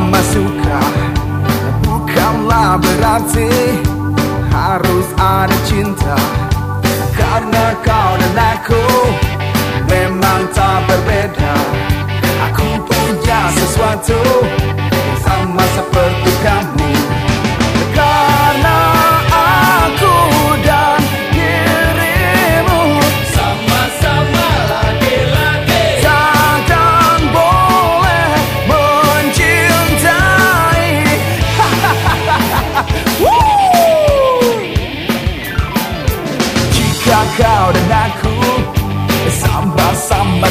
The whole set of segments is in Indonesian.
sama suka Bukanlah berarti harus ada cinta. Karena kau dan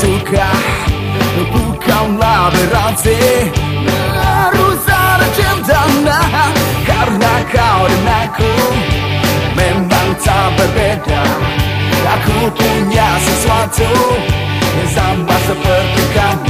suka. Bukanlah berarti Merusak cinta nah, Karena kau dan aku Memang tak berbeda. Aku punya sesuatu Yang sama seperti kamu.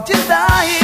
Trên